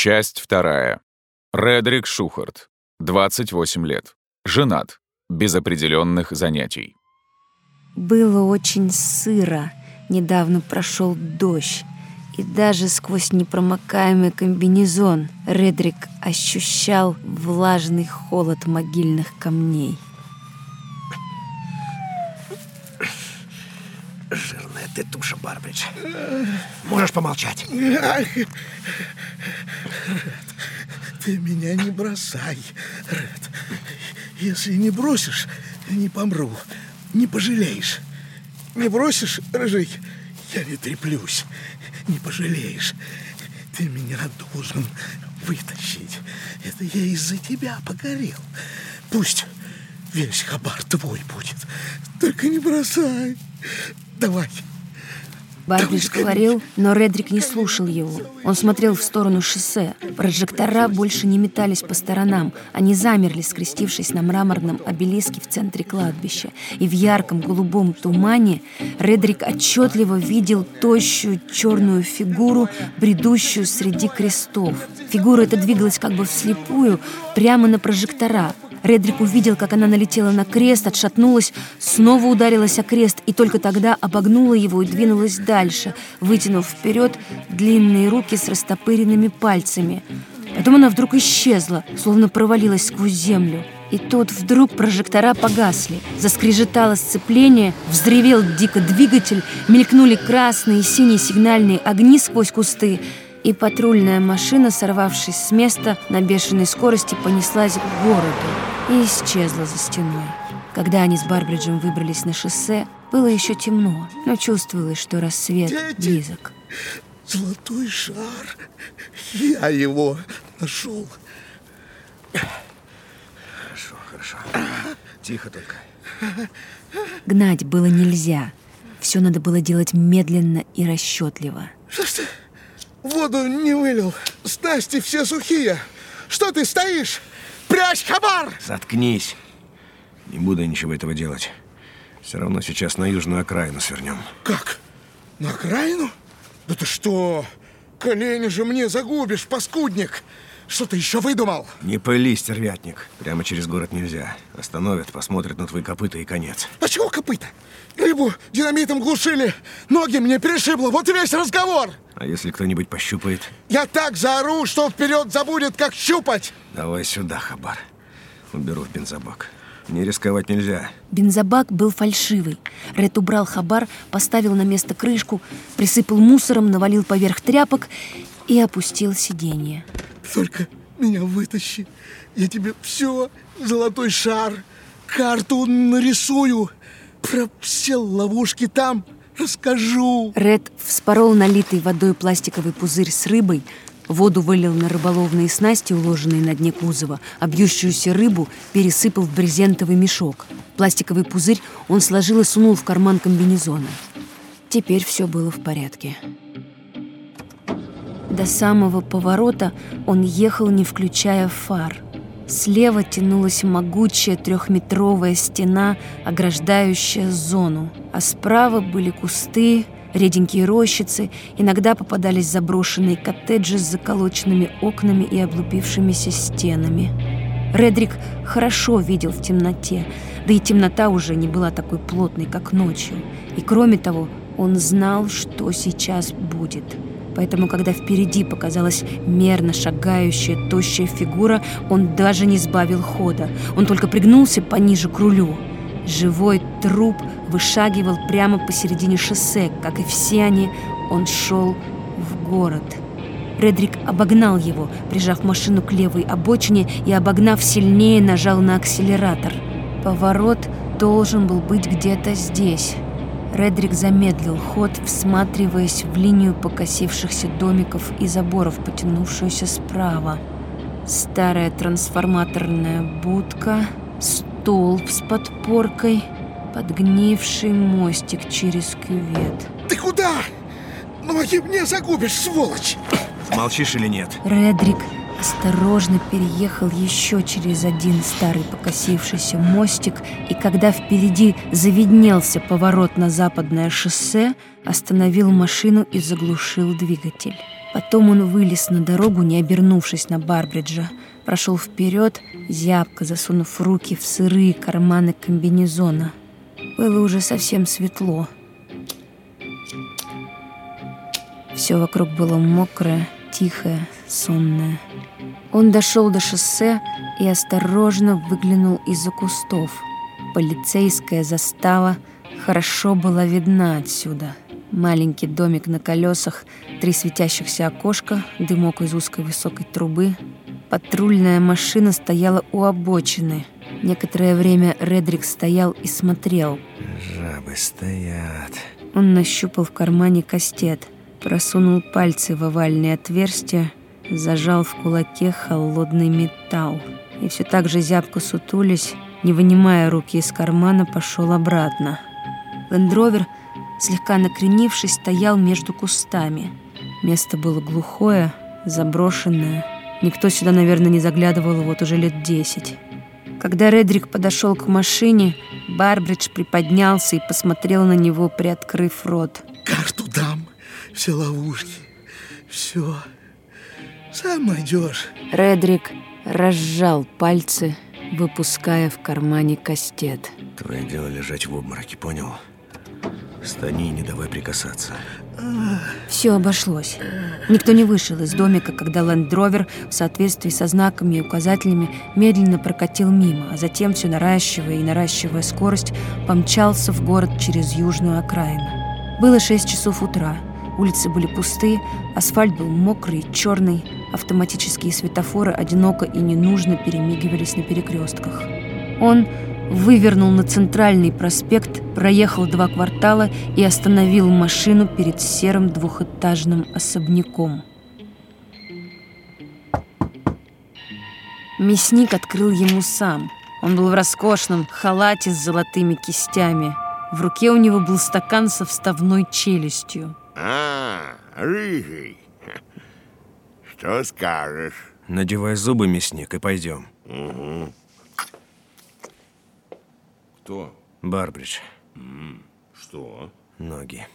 Часть вторая. Редрик Шухарт, 28 лет. Женат, без определенных занятий. Было очень сыро. Недавно прошел дождь. И даже сквозь непромокаемый комбинезон Редрик ощущал влажный холод могильных камней. Жирная ты туша, Барбридж. Можешь помолчать? Ты меня не бросай, Ред. Если не бросишь, не помру. Не пожалеешь. Не бросишь, Рыжий, я не треплюсь. Не пожалеешь. Ты меня должен вытащить. Это я из-за тебя погорел. Пусть весь хабар твой будет. Только не бросай. Давай. Барбидж говорил, но Редрик не слушал его. Он смотрел в сторону шоссе. Прожектора больше не метались по сторонам. Они замерли, скрестившись на мраморном обелиске в центре кладбища. И в ярком голубом тумане Редрик отчетливо видел тощую черную фигуру, бредущую среди крестов. Фигура эта двигалась как бы вслепую, прямо на прожектора — Редрик увидел, как она налетела на крест, отшатнулась, снова ударилась о крест и только тогда обогнула его и двинулась дальше, вытянув вперед длинные руки с растопыренными пальцами. Потом она вдруг исчезла, словно провалилась сквозь землю. И тут вдруг прожектора погасли. Заскрежетало сцепление, взревел дико двигатель, мелькнули красные и синие сигнальные огни сквозь кусты — и патрульная машина, сорвавшись с места, на бешеной скорости понеслась к городу и исчезла за стеной. Когда они с Барбриджем выбрались на шоссе, было еще темно, но чувствовалось, что рассвет Дети! близок. Золотой шар. Я его нашел. Хорошо, хорошо. Тихо только. Гнать было нельзя. Все надо было делать медленно и расчетливо. Что ж ты воду не вылил? Снасти все сухие. Что ты стоишь? Прячь хабар! Заткнись. Не буду ничего этого делать. Все равно сейчас на южную окраину свернем. Как? На окраину? Да ты что? Колени же мне загубишь, паскудник! Что ты еще выдумал? Не пыли, стервятник. Прямо через город нельзя. Остановят, посмотрят на твои копыта и конец. А чего копыта? Рыбу динамитом глушили, ноги мне перешибло, вот и весь разговор. А если кто-нибудь пощупает? Я так заору, что вперед забудет, как щупать. Давай сюда, Хабар. Уберу в бензобак. Не рисковать нельзя. Бензобак был фальшивый. Ред убрал хабар, поставил на место крышку, присыпал мусором, навалил поверх тряпок и опустил сиденье. Только меня вытащи. Я тебе все, золотой шар, карту нарисую. Про все ловушки там расскажу. Ред вспорол налитый водой пластиковый пузырь с рыбой, воду вылил на рыболовные снасти, уложенные на дне кузова, а бьющуюся рыбу пересыпал в брезентовый мешок. Пластиковый пузырь он сложил и сунул в карман комбинезона. Теперь все было в порядке. До самого поворота он ехал, не включая фар. Слева тянулась могучая трехметровая стена, ограждающая зону, а справа были кусты, реденькие рощицы, иногда попадались заброшенные коттеджи с заколоченными окнами и облупившимися стенами. Редрик хорошо видел в темноте, да и темнота уже не была такой плотной, как ночью. И кроме того, он знал, что сейчас будет – Поэтому, когда впереди показалась мерно шагающая, тощая фигура, он даже не сбавил хода. Он только пригнулся пониже к рулю. Живой труп вышагивал прямо посередине шоссе. Как и все они, он шел в город. Редрик обогнал его, прижав машину к левой обочине и, обогнав сильнее, нажал на акселератор. Поворот должен был быть где-то здесь. Редрик замедлил ход, всматриваясь в линию покосившихся домиков и заборов, потянувшуюся справа. Старая трансформаторная будка, столб с подпоркой, подгнивший мостик через кювет. Ты куда? Ноги мне загубишь, сволочь! Молчишь или нет? Редрик осторожно переехал еще через один старый покосившийся мостик, и когда впереди завиднелся поворот на западное шоссе, остановил машину и заглушил двигатель. Потом он вылез на дорогу, не обернувшись на Барбриджа, прошел вперед, зябко засунув руки в сырые карманы комбинезона. Было уже совсем светло. Все вокруг было мокрое, тихое, сонное. Он дошел до шоссе и осторожно выглянул из-за кустов. Полицейская застава хорошо была видна отсюда. Маленький домик на колесах, три светящихся окошка, дымок из узкой высокой трубы. Патрульная машина стояла у обочины. Некоторое время Редрик стоял и смотрел. Жабы стоят. Он нащупал в кармане кастет, просунул пальцы в овальное отверстие, зажал в кулаке холодный металл. И все так же зябко сутулись, не вынимая руки из кармана, пошел обратно. Лендровер, слегка накренившись, стоял между кустами. Место было глухое, заброшенное. Никто сюда, наверное, не заглядывал вот уже лет десять. Когда Редрик подошел к машине, Барбридж приподнялся и посмотрел на него, приоткрыв рот. Карту дам, все ловушки, все. Сам найдешь. Редрик разжал пальцы, выпуская в кармане кастет. Твое дело лежать в обмороке, понял? Стани и не давай прикасаться. Все обошлось. Никто не вышел из домика, когда лендровер в соответствии со знаками и указателями медленно прокатил мимо, а затем, все наращивая и наращивая скорость, помчался в город через южную окраину. Было 6 часов утра. Улицы были пусты, асфальт был мокрый черный, автоматические светофоры одиноко и ненужно перемигивались на перекрестках. Он вывернул на центральный проспект, проехал два квартала и остановил машину перед серым двухэтажным особняком. Мясник открыл ему сам. Он был в роскошном халате с золотыми кистями. В руке у него был стакан со вставной челюстью. А, рыжий. Что скажешь? Надевай зубы, мясник, и пойдем. Кто? Барбридж, Что? ноги.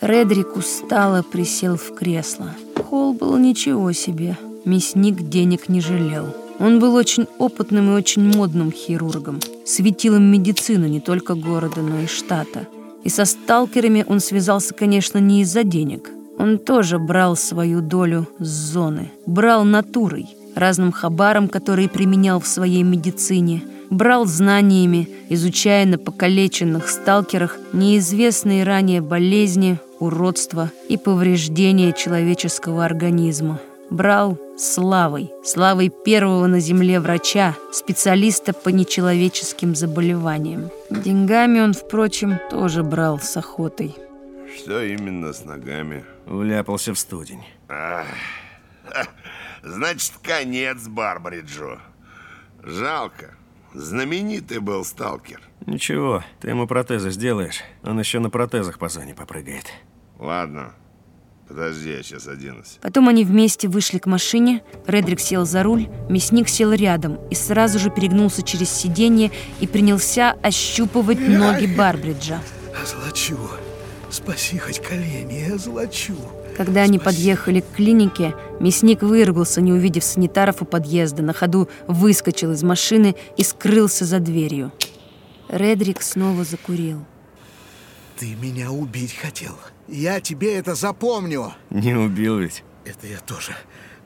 Редрик устало присел в кресло. Холл был ничего себе. Мясник денег не жалел. Он был очень опытным и очень модным хирургом. Светилом медицины не только города, но и штата. И со сталкерами он связался, конечно, не из-за денег. Он тоже брал свою долю с зоны. Брал натурой, разным хабаром, который применял в своей медицине. Брал знаниями, изучая на покалеченных сталкерах неизвестные ранее болезни, уродства и повреждения человеческого организма. Брал славой, славой первого на земле врача, специалиста по нечеловеческим заболеваниям. Деньгами он, впрочем, тоже брал с охотой. Что именно с ногами? Вляпался в студень. Значит, конец Барбриджу. Жалко. Знаменитый был сталкер. Ничего, ты ему протезы сделаешь. Он еще на протезах по зоне попрыгает. Ладно. Подожди, я сейчас оденусь. Потом они вместе вышли к машине, Редрик сел за руль, мясник сел рядом и сразу же перегнулся через сиденье и принялся ощупывать ноги Барбриджа. Озлочу. Спаси хоть колени, я озлочу. Когда они Спаси. подъехали к клинике, мясник выругался, не увидев санитаров у подъезда, на ходу выскочил из машины и скрылся за дверью. Редрик снова закурил. Ты меня убить хотел. Я тебе это запомню. Не убил ведь? Это я тоже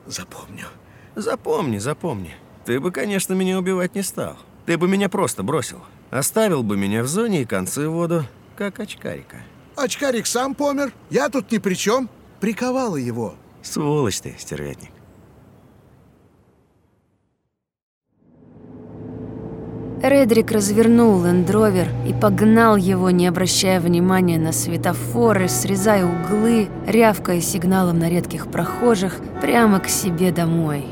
запомню. Запомни, запомни. Ты бы, конечно, меня убивать не стал. Ты бы меня просто бросил. Оставил бы меня в зоне и концы в воду, как очкарика. Очкарик сам помер. Я тут ни при чем. Приковала его. Сволочь ты, стервятник. Редрик развернул лендровер и погнал его, не обращая внимания на светофоры, срезая углы, рявкая сигналом на редких прохожих, прямо к себе домой.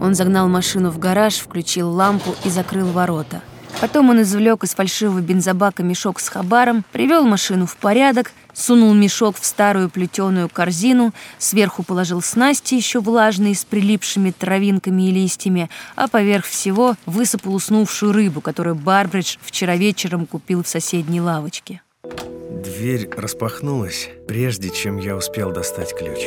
Он загнал машину в гараж, включил лампу и закрыл ворота. Потом он извлек из фальшивого бензобака мешок с хабаром, привел машину в порядок, сунул мешок в старую плетеную корзину, сверху положил снасти еще влажные с прилипшими травинками и листьями, а поверх всего высыпал уснувшую рыбу, которую Барбридж вчера вечером купил в соседней лавочке. Дверь распахнулась, прежде чем я успел достать ключ.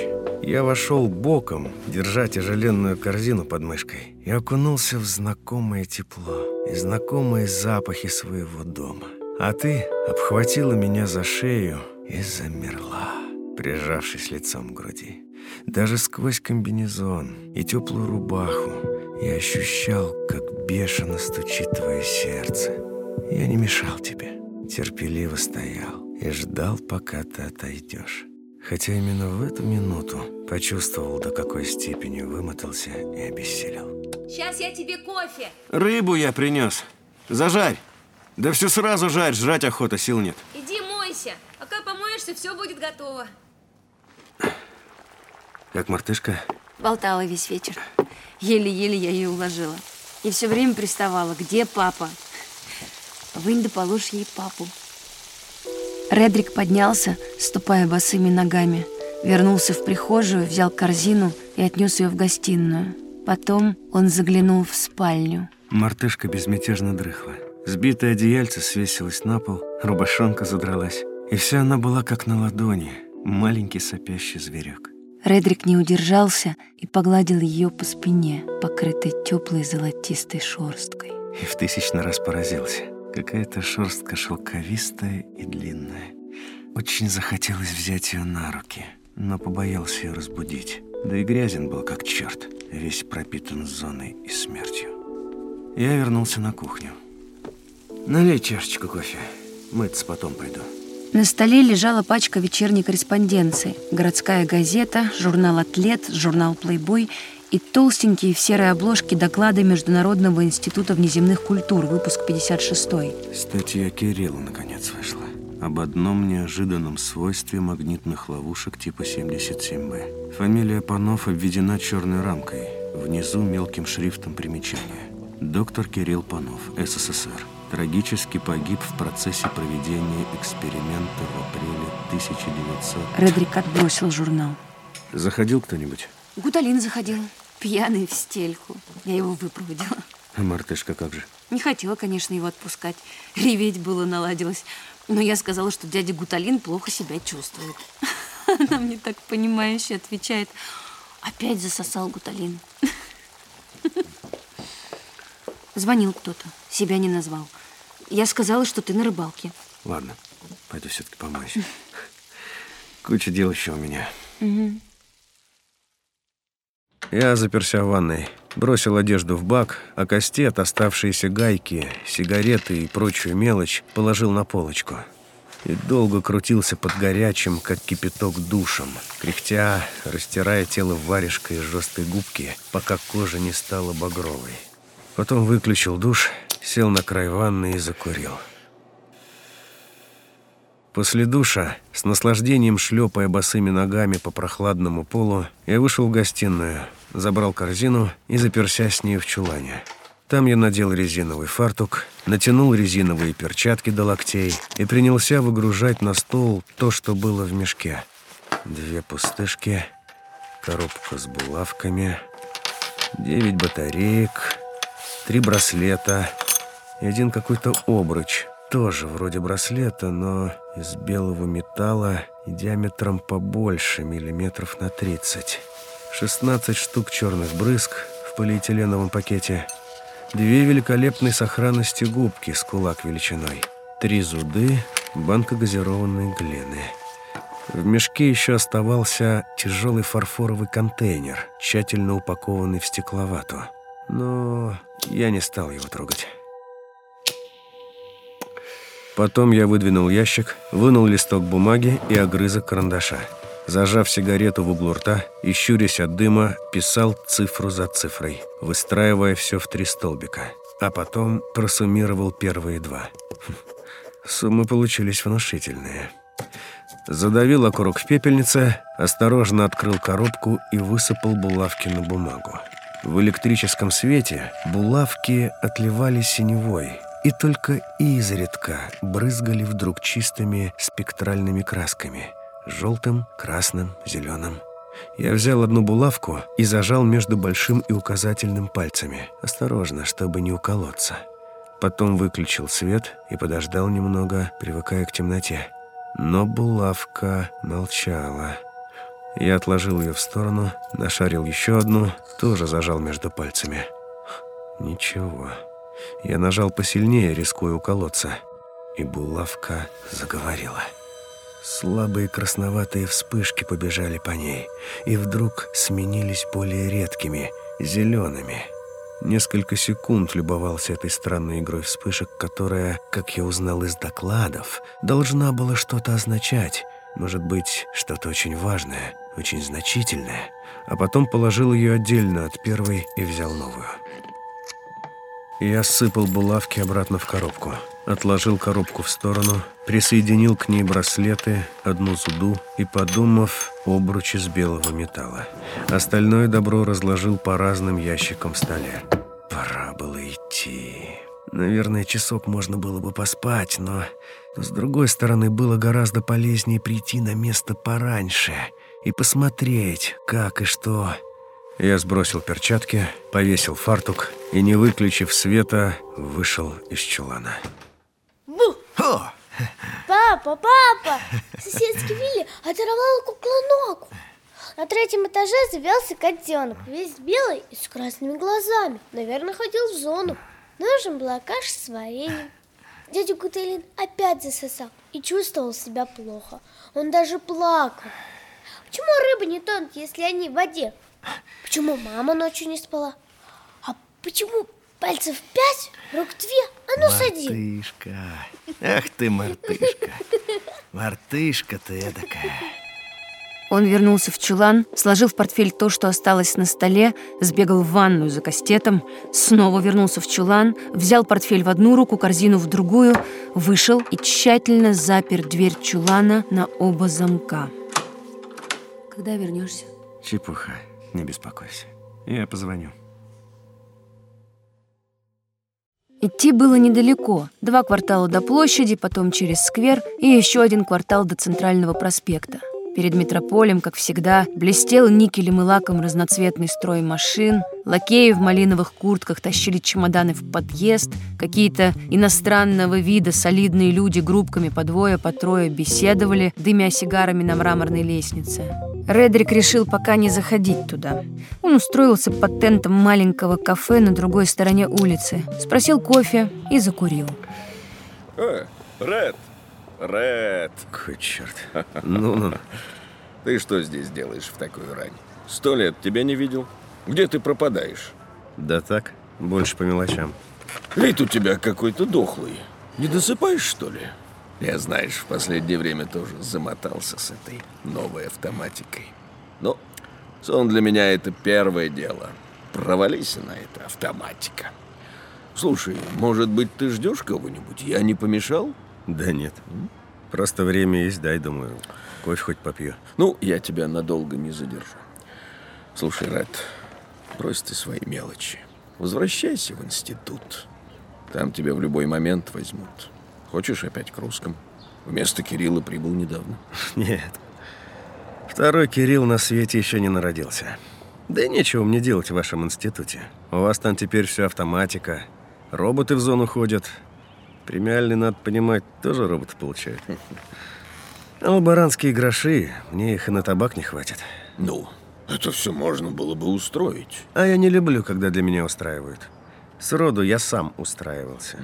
Я вошел боком, держа тяжеленную корзину под мышкой, и окунулся в знакомое тепло и знакомые запахи своего дома. А ты обхватила меня за шею и замерла, прижавшись лицом к груди. Даже сквозь комбинезон и теплую рубаху я ощущал, как бешено стучит твое сердце. Я не мешал тебе, терпеливо стоял и ждал, пока ты отойдешь. Хотя именно в эту минуту почувствовал, до какой степени вымотался и обессилел. Сейчас я тебе кофе. Рыбу я принес. Зажарь. Да все сразу жарь, жрать охота, сил нет. Иди мойся. Пока помоешься, все будет готово. Как мартышка? Болтала весь вечер. Еле-еле я ее уложила. И все время приставала. Где папа? Вынь да положь ей папу. Редрик поднялся, ступая босыми ногами. Вернулся в прихожую, взял корзину и отнес ее в гостиную. Потом он заглянул в спальню. Мартышка безмятежно дрыхла. Сбитое одеяльце свесилось на пол, рубашонка задралась. И вся она была как на ладони, маленький сопящий зверек. Редрик не удержался и погладил ее по спине, покрытой теплой золотистой шерсткой. И в тысячный раз поразился. Какая-то шерстка шелковистая и длинная. Очень захотелось взять ее на руки, но побоялся ее разбудить. Да и грязен был как черт, весь пропитан зоной и смертью. Я вернулся на кухню. Налей чашечку кофе. Мыться потом пойду. На столе лежала пачка вечерней корреспонденции. Городская газета, журнал «Атлет», журнал «Плейбой» и толстенькие в серой обложке доклады Международного института внеземных культур, выпуск 56 Статья Кирилла наконец вышла. Об одном неожиданном свойстве магнитных ловушек типа 77Б. Фамилия Панов обведена черной рамкой. Внизу мелким шрифтом примечания. Доктор Кирилл Панов, СССР. Трагически погиб в процессе проведения эксперимента в апреле 1900... Редрик отбросил журнал. Заходил кто-нибудь? Гуталин заходил, пьяный в стельку. Я его выпроводила. А мартышка как же? Не хотела, конечно, его отпускать. Реветь было наладилось. Но я сказала, что дядя Гуталин плохо себя чувствует. Она мне так понимающе отвечает. Опять засосал Гуталин. Звонил кто-то, себя не назвал. Я сказала, что ты на рыбалке. Ладно, пойду все-таки помоюсь. Куча дел еще у меня. Угу. Я заперся в ванной, бросил одежду в бак, а кастет, оставшиеся гайки, сигареты и прочую мелочь положил на полочку. И долго крутился под горячим, как кипяток, душем, кряхтя, растирая тело варежкой из жесткой губки, пока кожа не стала багровой. Потом выключил душ, сел на край ванны и закурил. После душа, с наслаждением шлепая босыми ногами по прохладному полу, я вышел в гостиную, забрал корзину и заперся с ней в чулане. Там я надел резиновый фартук, натянул резиновые перчатки до локтей и принялся выгружать на стол то, что было в мешке. Две пустышки, коробка с булавками, девять батареек, три браслета и один какой-то обруч, тоже вроде браслета, но из белого металла и диаметром побольше, миллиметров на 30. 16 штук черных брызг в полиэтиленовом пакете, две великолепной сохранности губки с кулак величиной, три зуды, банка газированной глины. В мешке еще оставался тяжелый фарфоровый контейнер, тщательно упакованный в стекловату. Но я не стал его трогать. Потом я выдвинул ящик, вынул листок бумаги и огрызок карандаша. Зажав сигарету в углу рта и щурясь от дыма, писал цифру за цифрой, выстраивая все в три столбика. А потом просуммировал первые два. Хм, суммы получились внушительные. Задавил окурок в пепельнице, осторожно открыл коробку и высыпал булавки на бумагу. В электрическом свете булавки отливали синевой и только изредка брызгали вдруг чистыми спектральными красками – желтым, красным, зеленым. Я взял одну булавку и зажал между большим и указательным пальцами, осторожно, чтобы не уколоться. Потом выключил свет и подождал немного, привыкая к темноте. Но булавка молчала. Я отложил ее в сторону, нашарил еще одну, тоже зажал между пальцами. Ничего. Я нажал посильнее, рискуя уколоться. И булавка заговорила. Слабые красноватые вспышки побежали по ней, и вдруг сменились более редкими, зелеными. Несколько секунд любовался этой странной игрой вспышек, которая, как я узнал из докладов, должна была что-то означать. Может быть, что-то очень важное, очень значительное. А потом положил ее отдельно от первой и взял новую. Я сыпал булавки обратно в коробку. Отложил коробку в сторону, присоединил к ней браслеты, одну зуду и, подумав, обруч из белого металла. Остальное добро разложил по разным ящикам в столе. Пора было идти. Наверное, часок можно было бы поспать, но, но с другой стороны, было гораздо полезнее прийти на место пораньше и посмотреть, как и что я сбросил перчатки, повесил фартук и, не выключив света, вышел из чулана. Бу! О! Папа, папа! Соседский Вилли оторвал куклу ногу. На третьем этаже завелся котенок, весь белый и с красными глазами. Наверное, ходил в зону. Нужен была каша с вареньем. Дядя Гутелин опять засосал и чувствовал себя плохо. Он даже плакал. Почему рыбы не тонут, если они в воде? Почему мама ночью не спала? А почему пальцев пять, рук две, а нос один? Мартышка. Ах ты, мартышка. Мартышка ты эдакая. Он вернулся в чулан, сложил в портфель то, что осталось на столе, сбегал в ванную за кастетом, снова вернулся в чулан, взял портфель в одну руку, корзину в другую, вышел и тщательно запер дверь чулана на оба замка. Когда вернешься? Чепуха, не беспокойся. Я позвоню. Идти было недалеко. Два квартала до площади, потом через сквер и еще один квартал до центрального проспекта. Перед метрополем, как всегда, блестел никелем и лаком разноцветный строй машин. Лакеи в малиновых куртках тащили чемоданы в подъезд. Какие-то иностранного вида солидные люди группками по двое, по трое беседовали, дымя сигарами на мраморной лестнице. Редрик решил пока не заходить туда. Он устроился под тентом маленького кафе на другой стороне улицы, спросил кофе и закурил. Э, Ред, Ред, Какой черт. Ну-ну. ты что здесь делаешь в такую рань? Сто лет тебя не видел. Где ты пропадаешь? Да так, больше по мелочам. Вид у тебя какой-то дохлый. Не досыпаешь, что ли? Я, знаешь, в последнее время тоже замотался с этой новой автоматикой. Но сон для меня это первое дело. Провались на это, автоматика. Слушай, может быть, ты ждешь кого-нибудь? Я не помешал? Да нет. Просто время есть, дай, думаю. Кофе хоть попью. Ну, я тебя надолго не задержу. Слушай, Ред, брось ты свои мелочи. Возвращайся в институт. Там тебя в любой момент возьмут. Хочешь опять к русскому? Вместо Кирилла прибыл недавно. Нет. Второй Кирилл на свете еще не народился. Да и нечего мне делать в вашем институте. У вас там теперь все автоматика. Роботы в зону ходят. Премиальный, надо понимать, тоже роботы получают. А лаборантские гроши, мне их и на табак не хватит. Ну, это все можно было бы устроить. А я не люблю, когда для меня устраивают. Сроду я сам устраивался.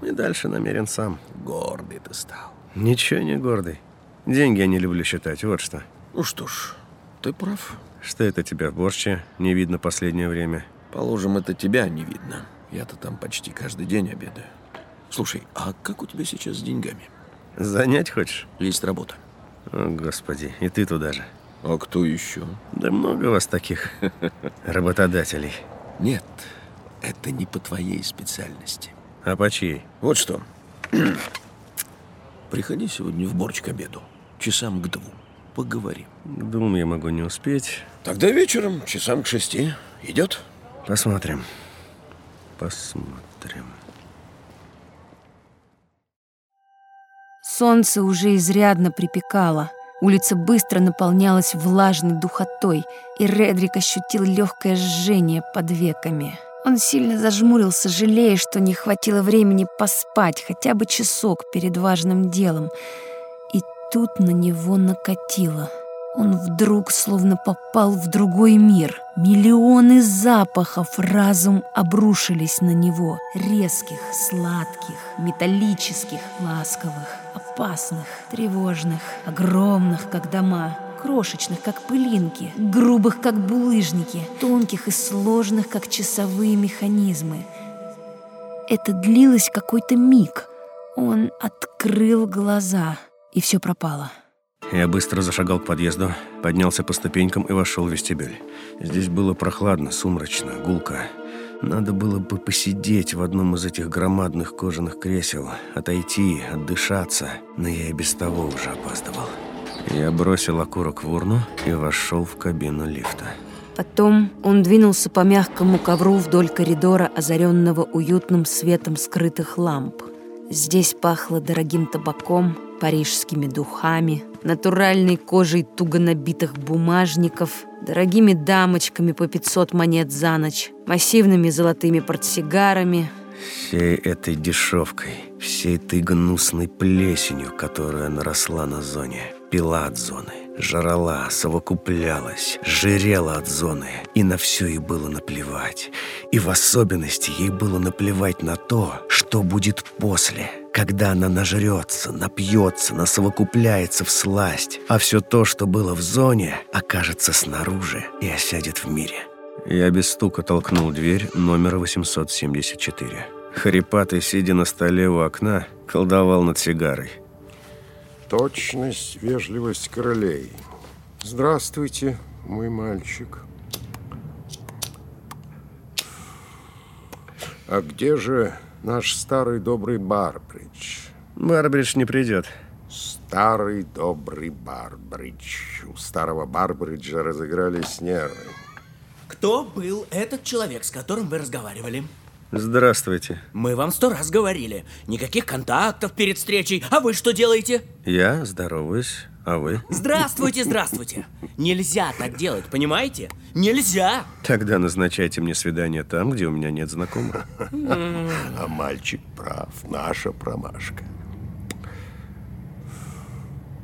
И дальше намерен сам. Гордый ты стал. Ничего не гордый. Деньги я не люблю считать, вот что. Ну что ж, ты прав. Что это тебя в борще не видно последнее время? Положим, это тебя не видно. Я-то там почти каждый день обедаю. Слушай, а как у тебя сейчас с деньгами? Занять хочешь? Есть работа. О, господи, и ты туда же. А кто еще? Да много вас таких работодателей. Нет, это не по твоей специальности. А по чьей? Вот что. Приходи сегодня в борч к обеду. Часам к двум. Поговорим. К двум я могу не успеть. Тогда вечером, часам к шести. Идет? Посмотрим. Посмотрим. Солнце уже изрядно припекало. Улица быстро наполнялась влажной духотой, и Редрик ощутил легкое жжение под веками. Он сильно зажмурился, жалея, что не хватило времени поспать хотя бы часок перед важным делом. И тут на него накатило. Он вдруг словно попал в другой мир. Миллионы запахов разум обрушились на него. Резких, сладких, металлических, ласковых, опасных, тревожных, огромных, как дома, крошечных, как пылинки, грубых, как булыжники, тонких и сложных, как часовые механизмы. Это длилось какой-то миг. Он открыл глаза, и все пропало. Я быстро зашагал к подъезду, поднялся по ступенькам и вошел в вестибюль. Здесь было прохладно, сумрачно, гулко. Надо было бы посидеть в одном из этих громадных кожаных кресел, отойти, отдышаться, но я и без того уже опаздывал. Я бросил окурок в урну и вошел в кабину лифта. Потом он двинулся по мягкому ковру вдоль коридора, озаренного уютным светом скрытых ламп. Здесь пахло дорогим табаком, парижскими духами, натуральной кожей туго набитых бумажников, дорогими дамочками по 500 монет за ночь, массивными золотыми портсигарами. Всей этой дешевкой, всей этой гнусной плесенью, которая наросла на зоне, пила от зоны, жрала, совокуплялась, жирела от зоны, и на все ей было наплевать. И в особенности ей было наплевать на то, что будет после – когда она нажрется, напьется, насовокупляется в сласть, а все то, что было в зоне, окажется снаружи и осядет в мире. Я без стука толкнул дверь номера 874. Харипатый, сидя на столе у окна, колдовал над сигарой. Точность, вежливость королей. Здравствуйте, мой мальчик. А где же наш старый добрый Барбридж. Барбридж не придет. Старый добрый Барбридж. У старого Барбриджа разыгрались нервы. Кто был этот человек, с которым вы разговаривали? Здравствуйте. Мы вам сто раз говорили. Никаких контактов перед встречей. А вы что делаете? Я здороваюсь. А вы? Здравствуйте, здравствуйте. Нельзя так делать, понимаете? Нельзя. Тогда назначайте мне свидание там, где у меня нет знакомых. А мальчик прав, наша промашка.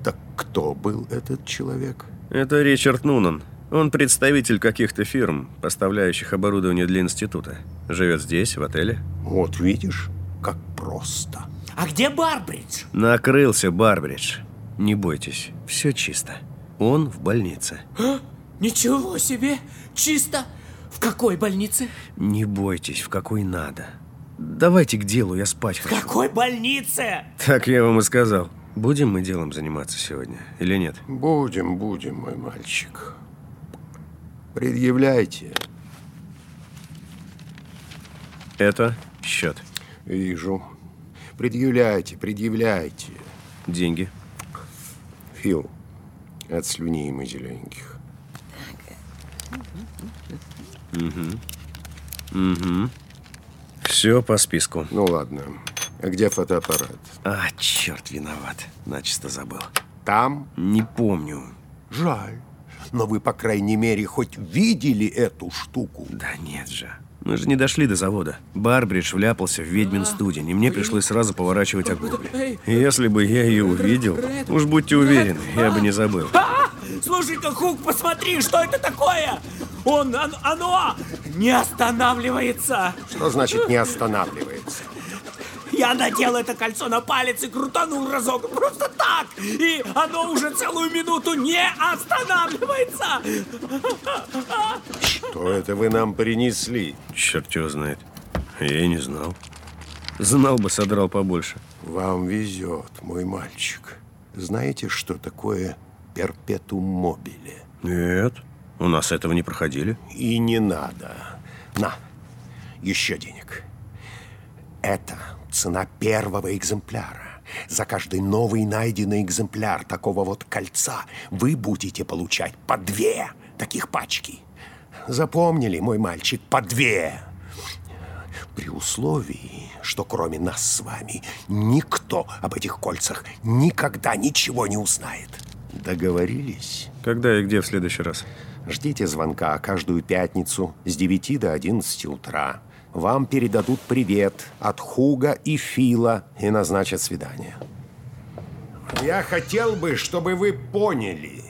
Так кто был этот человек? Это Ричард Нунан. Он представитель каких-то фирм, поставляющих оборудование для института. Живет здесь, в отеле. Вот видишь, как просто. А где Барбридж? Накрылся Барбридж. Не бойтесь, все чисто. Он в больнице. А? Ничего себе! Чисто? В какой больнице? Не бойтесь, в какой надо. Давайте к делу, я спать хочу. В какой больнице? Так я вам и сказал. Будем мы делом заниматься сегодня или нет? Будем, будем, мой мальчик. Предъявляйте. Это счет. Вижу. Предъявляйте, предъявляйте. Деньги. Фил, отслюни ему зелененьких. Угу. Угу. Все по списку. Ну ладно. А где фотоаппарат? А, черт, виноват. Начисто забыл. Там? Не помню. Жаль. Но вы, по крайней мере, хоть видели эту штуку? Да нет же. Мы же не дошли до завода. Барбридж вляпался в ведьмин студень, и мне пришлось сразу поворачивать губли. Если бы я ее увидел, уж будьте уверены, я бы не забыл. А! Слушай-ка, Хук, посмотри, что это такое? Он, оно, оно не останавливается. Что значит не останавливается? Я надел это кольцо на палец и крутанул разок просто так. И оно уже целую минуту не останавливается. Что это вы нам принесли? Черт его знает. Я и не знал. Знал бы, содрал побольше. Вам везет, мой мальчик. Знаете, что такое перпетум мобиле? Нет, у нас этого не проходили. И не надо. На, еще денег. Это цена первого экземпляра. За каждый новый найденный экземпляр такого вот кольца вы будете получать по две таких пачки. Запомнили, мой мальчик, по две. При условии, что кроме нас с вами никто об этих кольцах никогда ничего не узнает. Договорились? Когда и где в следующий раз? Ждите звонка каждую пятницу с 9 до 11 утра вам передадут привет от Хуга и Фила и назначат свидание. Я хотел бы, чтобы вы поняли.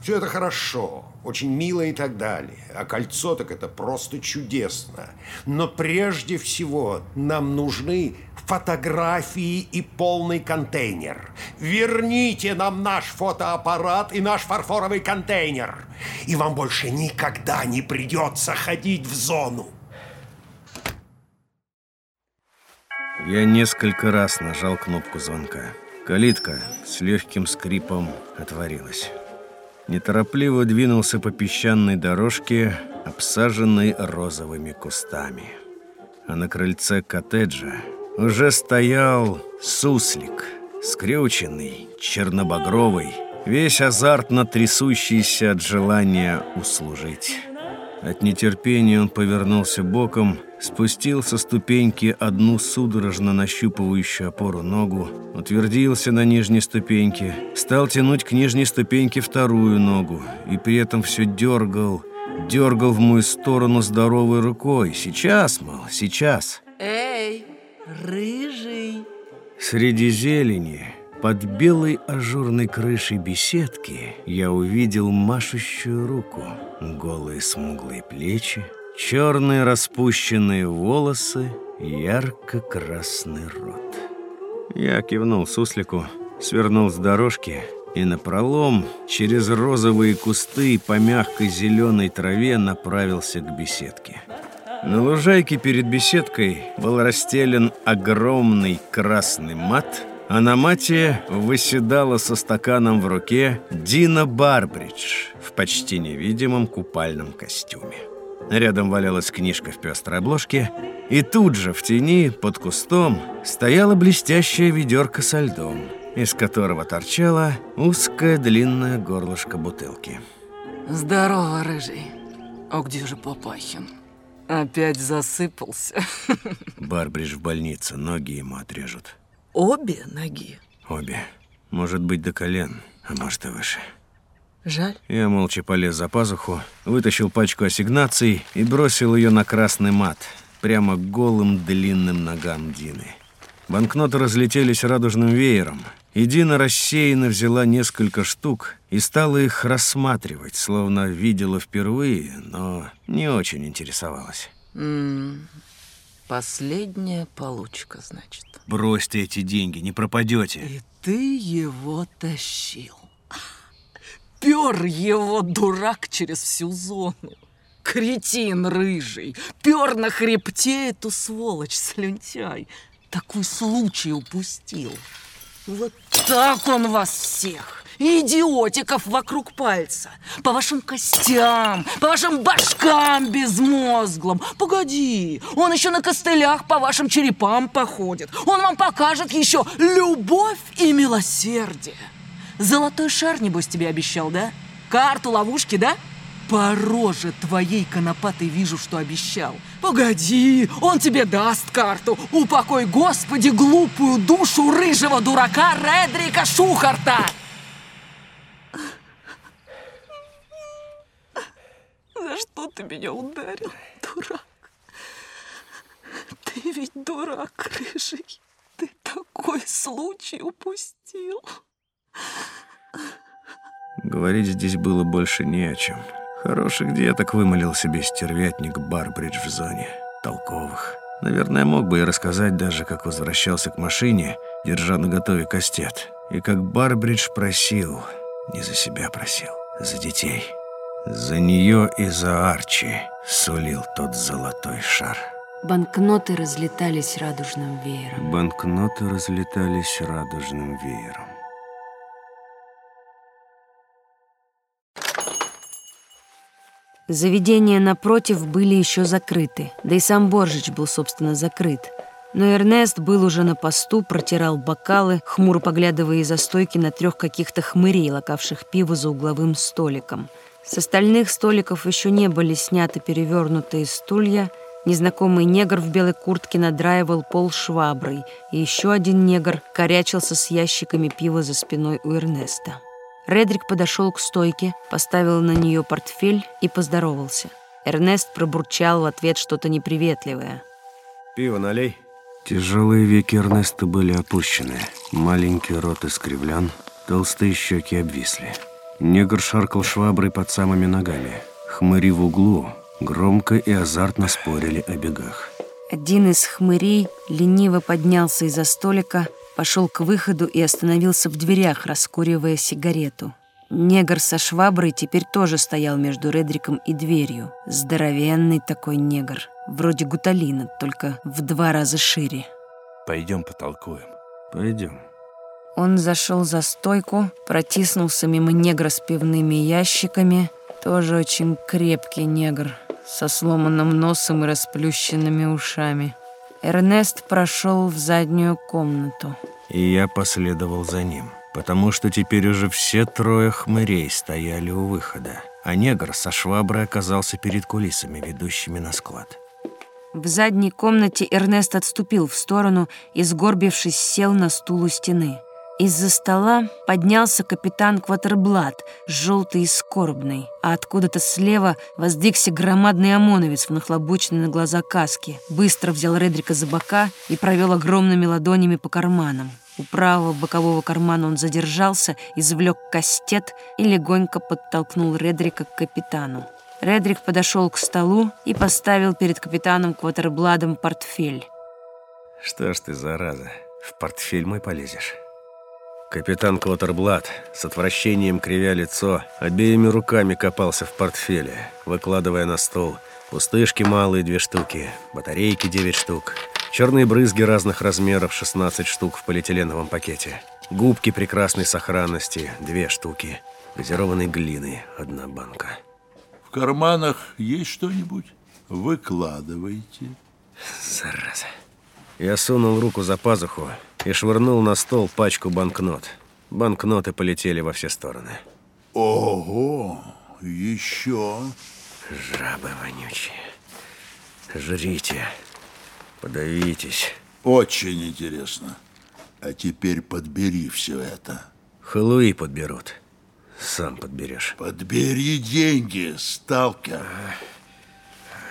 Все это хорошо, очень мило и так далее. А кольцо так это просто чудесно. Но прежде всего нам нужны фотографии и полный контейнер. Верните нам наш фотоаппарат и наш фарфоровый контейнер. И вам больше никогда не придется ходить в зону. Я несколько раз нажал кнопку звонка. Калитка с легким скрипом отворилась. Неторопливо двинулся по песчаной дорожке, обсаженной розовыми кустами. А на крыльце коттеджа уже стоял суслик, скрюченный, чернобагровый, весь азартно трясущийся от желания услужить. От нетерпения он повернулся боком, спустил со ступеньки одну судорожно нащупывающую опору ногу, утвердился на нижней ступеньке, стал тянуть к нижней ступеньке вторую ногу и при этом все дергал, дергал в мою сторону здоровой рукой. Сейчас, мол, сейчас. Эй, рыжий! Среди зелени под белой ажурной крышей беседки я увидел машущую руку, голые смуглые плечи, черные распущенные волосы, ярко-красный рот. Я кивнул суслику, свернул с дорожки и напролом через розовые кусты по мягкой зеленой траве направился к беседке. На лужайке перед беседкой был расстелен огромный красный мат – а на мате выседала со стаканом в руке Дина Барбридж в почти невидимом купальном костюме. Рядом валялась книжка в пестрой обложке, и тут же в тени, под кустом, стояла блестящая ведерко со льдом, из которого торчала узкое длинное горлышко бутылки. Здорово, рыжий. А где же Папахин? Опять засыпался. Барбридж в больнице, ноги ему отрежут. Обе ноги? Обе. Может быть, до колен, а может и выше. Жаль. Я молча полез за пазуху, вытащил пачку ассигнаций и бросил ее на красный мат, прямо к голым длинным ногам Дины. Банкноты разлетелись радужным веером, и Дина рассеянно взяла несколько штук и стала их рассматривать, словно видела впервые, но не очень интересовалась. -м, последняя получка, значит. Бросьте эти деньги, не пропадете. И ты его тащил. Пер его дурак через всю зону. Кретин рыжий. Пер на хребте эту сволочь, слюнтяй. Такой случай упустил. Вот так он вас всех идиотиков вокруг пальца. По вашим костям, по вашим башкам безмозглым. Погоди, он еще на костылях по вашим черепам походит. Он вам покажет еще любовь и милосердие. Золотой шар, небось, тебе обещал, да? Карту ловушки, да? По роже твоей конопатой вижу, что обещал. Погоди, он тебе даст карту. Упокой, Господи, глупую душу рыжего дурака Редрика Шухарта. За что ты меня ударил, дурак? Ты ведь дурак, рыжий. Ты такой случай упустил. Говорить здесь было больше не о чем. Хороших деток вымолил себе стервятник Барбридж в зоне. Толковых. Наверное, мог бы и рассказать даже, как возвращался к машине, держа на готове кастет. И как Барбридж просил, не за себя просил, за детей. За нее и за Арчи сулил тот золотой шар. Банкноты разлетались радужным веером. Банкноты разлетались радужным веером. Заведения напротив были еще закрыты, да и сам Боржич был, собственно, закрыт. Но Эрнест был уже на посту, протирал бокалы, хмуро поглядывая из-за стойки на трех каких-то хмырей, лакавших пиво за угловым столиком – с остальных столиков еще не были сняты перевернутые стулья. Незнакомый негр в белой куртке надраивал пол шваброй, и еще один негр корячился с ящиками пива за спиной у Эрнеста. Редрик подошел к стойке, поставил на нее портфель и поздоровался. Эрнест пробурчал в ответ что-то неприветливое. «Пиво налей». Тяжелые веки Эрнеста были опущены. Маленький рот искривлян, толстые щеки обвисли. Негр шаркал шваброй под самыми ногами. Хмыри в углу громко и азартно спорили о бегах. Один из хмырей лениво поднялся из-за столика, пошел к выходу и остановился в дверях, раскуривая сигарету. Негр со шваброй теперь тоже стоял между Редриком и дверью. Здоровенный такой негр, вроде гуталина, только в два раза шире. Пойдем потолкуем. Пойдем. Он зашел за стойку, протиснулся мимо негра с пивными ящиками. Тоже очень крепкий негр, со сломанным носом и расплющенными ушами. Эрнест прошел в заднюю комнату. И я последовал за ним, потому что теперь уже все трое хмырей стояли у выхода, а негр со шваброй оказался перед кулисами, ведущими на склад. В задней комнате Эрнест отступил в сторону и, сгорбившись, сел на стул у стены. Из-за стола поднялся капитан Кватерблат, желтый и скорбный, а откуда-то слева воздвигся громадный ОМОНовец в нахлобученной на глаза каске. Быстро взял Редрика за бока и провел огромными ладонями по карманам. У правого бокового кармана он задержался, извлек кастет и легонько подтолкнул Редрика к капитану. Редрик подошел к столу и поставил перед капитаном Кватербладом портфель. Что ж ты, зараза, в портфель мой полезешь? Капитан Клоттерблат с отвращением кривя лицо, обеими руками копался в портфеле, выкладывая на стол пустышки малые две штуки, батарейки девять штук, черные брызги разных размеров 16 штук в полиэтиленовом пакете, губки прекрасной сохранности две штуки, газированной глины одна банка. В карманах есть что-нибудь? Выкладывайте. Зараза. Я сунул руку за пазуху и швырнул на стол пачку банкнот. Банкноты полетели во все стороны. Ого, еще. Жабы вонючие. Жрите, подавитесь. Очень интересно. А теперь подбери все это. Халуи подберут. Сам подберешь. Подбери деньги, сталкер.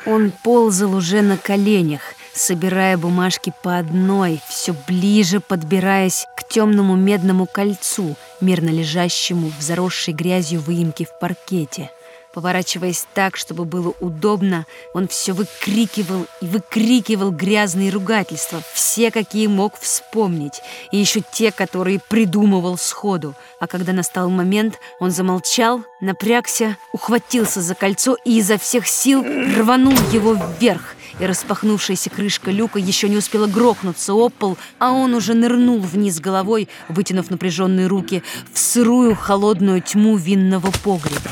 Он ползал уже на коленях, собирая бумажки по одной, все ближе подбираясь к темному медному кольцу, мирно лежащему в заросшей грязью выемке в паркете. Поворачиваясь так, чтобы было удобно, он все выкрикивал и выкрикивал грязные ругательства, все, какие мог вспомнить, и еще те, которые придумывал сходу. А когда настал момент, он замолчал, напрягся, ухватился за кольцо и изо всех сил рванул его вверх, и распахнувшаяся крышка люка еще не успела грохнуться об пол, а он уже нырнул вниз головой, вытянув напряженные руки, в сырую холодную тьму винного погреба.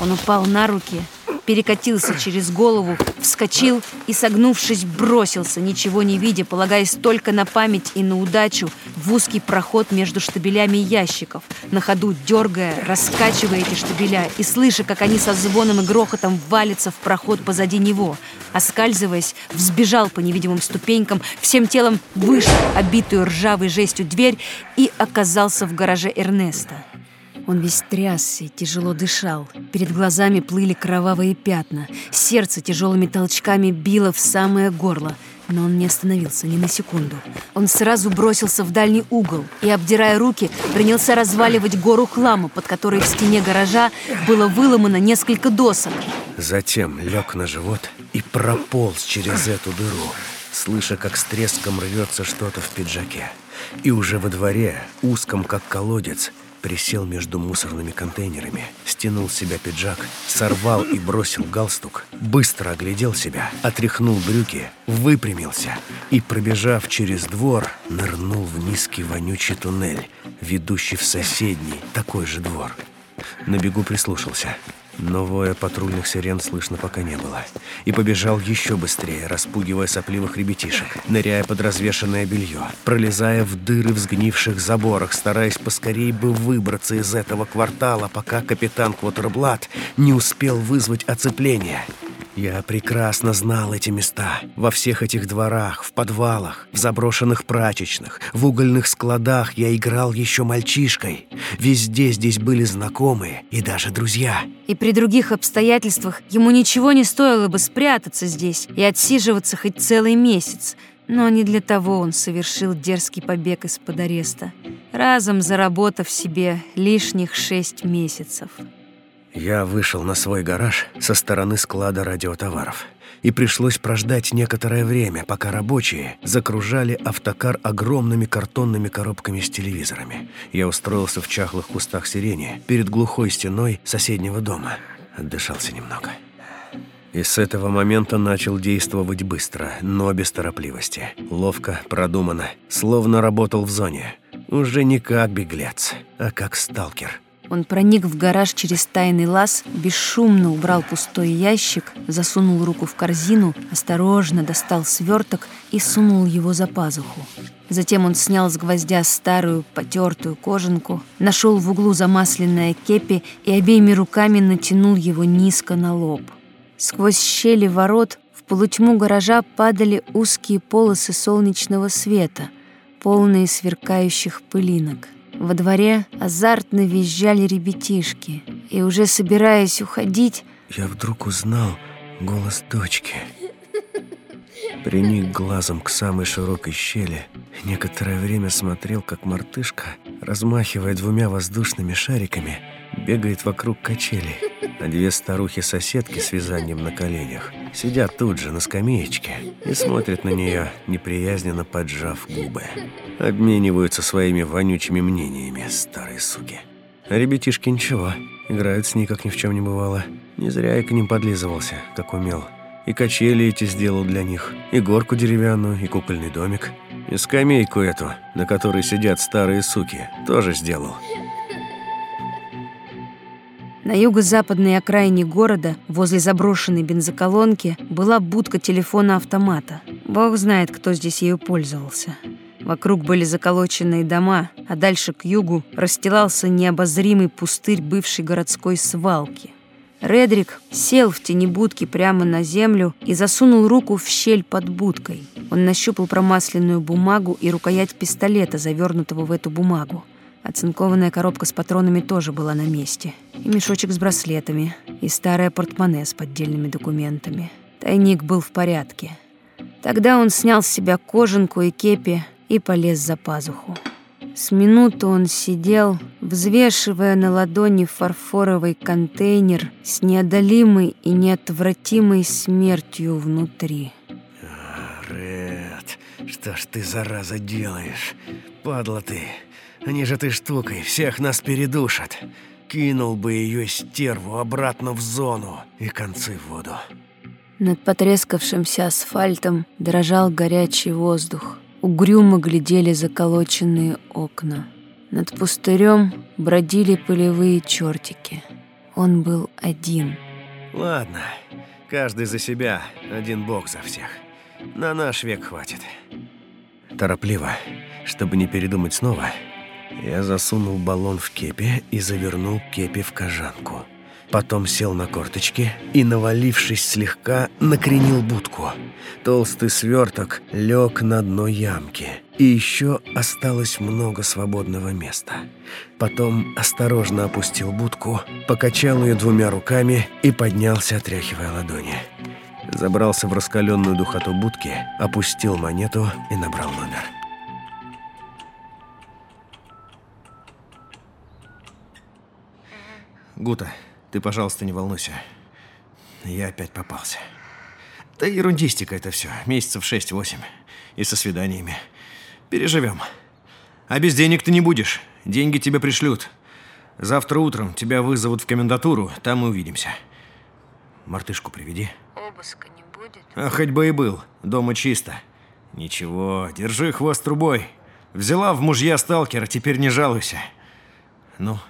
Он упал на руки, перекатился через голову, вскочил и, согнувшись, бросился, ничего не видя, полагаясь только на память и на удачу, в узкий проход между штабелями ящиков, на ходу дергая, раскачивая эти штабеля и слыша, как они со звоном и грохотом валятся в проход позади него. Оскальзываясь, взбежал по невидимым ступенькам, всем телом вышел обитую ржавой жестью дверь и оказался в гараже Эрнеста. Он весь трясся тяжело дышал. Перед глазами плыли кровавые пятна. Сердце тяжелыми толчками било в самое горло. Но он не остановился ни на секунду. Он сразу бросился в дальний угол и, обдирая руки, принялся разваливать гору хлама, под которой в стене гаража было выломано несколько досок. Затем лег на живот и прополз через эту дыру, слыша, как с треском рвется что-то в пиджаке. И уже во дворе, узком как колодец, Присел между мусорными контейнерами, стянул с себя пиджак, сорвал и бросил галстук, быстро оглядел себя, отряхнул брюки, выпрямился и, пробежав через двор, нырнул в низкий вонючий туннель, ведущий в соседний, такой же двор. На бегу прислушался. Но воя патрульных сирен слышно пока не было. И побежал еще быстрее, распугивая сопливых ребятишек, ныряя под развешанное белье, пролезая в дыры в сгнивших заборах, стараясь поскорей бы выбраться из этого квартала, пока капитан Квотерблат не успел вызвать оцепление. Я прекрасно знал эти места. Во всех этих дворах, в подвалах, в заброшенных прачечных, в угольных складах я играл еще мальчишкой. Везде здесь были знакомые и даже друзья. И при других обстоятельствах ему ничего не стоило бы спрятаться здесь и отсиживаться хоть целый месяц. Но не для того он совершил дерзкий побег из-под ареста, разом заработав себе лишних шесть месяцев. Я вышел на свой гараж со стороны склада радиотоваров. И пришлось прождать некоторое время, пока рабочие закружали автокар огромными картонными коробками с телевизорами. Я устроился в чахлых кустах сирени перед глухой стеной соседнего дома. Отдышался немного. И с этого момента начал действовать быстро, но без торопливости. Ловко, продуманно, словно работал в зоне. Уже не как беглец, а как сталкер. Он проник в гараж через тайный лаз, бесшумно убрал пустой ящик, засунул руку в корзину, осторожно достал сверток и сунул его за пазуху. Затем он снял с гвоздя старую потертую кожанку, нашел в углу замасленное кепи и обеими руками натянул его низко на лоб. Сквозь щели ворот в полутьму гаража падали узкие полосы солнечного света, полные сверкающих пылинок. Во дворе азартно визжали ребятишки, и уже собираясь уходить... Я вдруг узнал голос дочки. Приник глазом к самой широкой щели. Некоторое время смотрел, как мартышка, размахивая двумя воздушными шариками, бегает вокруг качелей, две старухи-соседки с вязанием на коленях сидят тут же на скамеечке и смотрят на нее, неприязненно поджав губы. Обмениваются своими вонючими мнениями, старые суки. А ребятишки ничего, играют с ней, как ни в чем не бывало. Не зря я к ним подлизывался, как умел. И качели эти сделал для них, и горку деревянную, и кукольный домик. И скамейку эту, на которой сидят старые суки, тоже сделал. На юго-западной окраине города, возле заброшенной бензоколонки, была будка телефона-автомата. Бог знает, кто здесь ею пользовался. Вокруг были заколоченные дома, а дальше к югу расстилался необозримый пустырь бывшей городской свалки. Редрик сел в тени будки прямо на землю и засунул руку в щель под будкой. Он нащупал промасленную бумагу и рукоять пистолета, завернутого в эту бумагу. Оцинкованная коробка с патронами тоже была на месте. И мешочек с браслетами, и старое портмоне с поддельными документами. Тайник был в порядке. Тогда он снял с себя кожанку и кепи и полез за пазуху. С минуту он сидел, взвешивая на ладони фарфоровый контейнер с неодолимой и неотвратимой смертью внутри. Ред, что ж ты, зараза, делаешь? Падла ты. Они же этой штукой всех нас передушат. Кинул бы ее стерву обратно в зону и концы в воду. Над потрескавшимся асфальтом дрожал горячий воздух. Угрюмо глядели заколоченные окна. Над пустырем бродили пылевые чертики. Он был один. Ладно, каждый за себя, один бог за всех. На наш век хватит. Торопливо, чтобы не передумать снова, я засунул баллон в кепи и завернул кепи в кожанку. Потом сел на корточки и, навалившись слегка, накренил будку. Толстый сверток лег на дно ямки, и еще осталось много свободного места. Потом осторожно опустил будку, покачал ее двумя руками и поднялся, отряхивая ладони. Забрался в раскаленную духоту будки, опустил монету и набрал номер. Гута, ты, пожалуйста, не волнуйся. Я опять попался. Да ерундистика это все. Месяцев шесть-восемь. И со свиданиями. Переживем. А без денег ты не будешь. Деньги тебе пришлют. Завтра утром тебя вызовут в комендатуру. Там мы увидимся. Мартышку приведи. Обыска не будет? А хоть бы и был. Дома чисто. Ничего, держи хвост трубой. Взяла в мужья сталкера, теперь не жалуйся. Ну,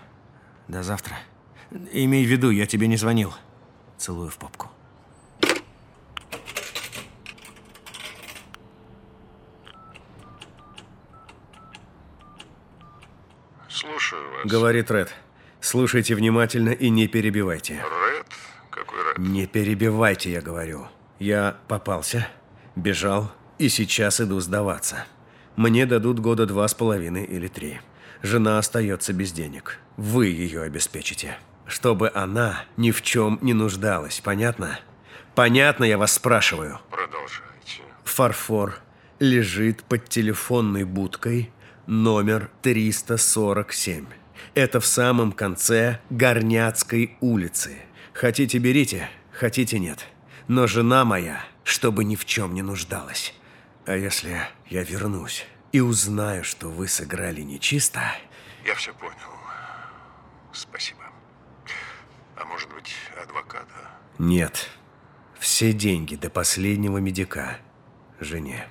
до завтра. Имей в виду, я тебе не звонил. Целую в попку. Слушаю вас. Говорит Ред. Слушайте внимательно и не перебивайте. Ред? Какой Ред? Не перебивайте, я говорю. Я попался, бежал и сейчас иду сдаваться. Мне дадут года два с половиной или три. Жена остается без денег. Вы ее обеспечите. Чтобы она ни в чем не нуждалась, понятно? Понятно, я вас спрашиваю. Продолжайте. Фарфор, лежит под телефонной будкой номер 347. Это в самом конце Горняцкой улицы. Хотите, берите, хотите, нет. Но жена моя, чтобы ни в чем не нуждалась. А если я вернусь и узнаю, что вы сыграли нечисто... Я все понял. Спасибо. А может быть, адвоката? Нет. Все деньги до последнего медика жене.